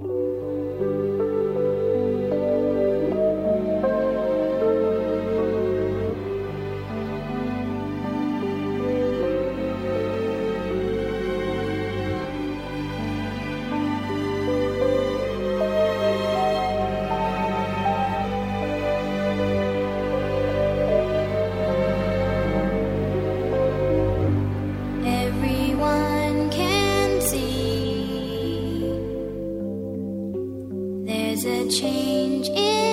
Everyone a change in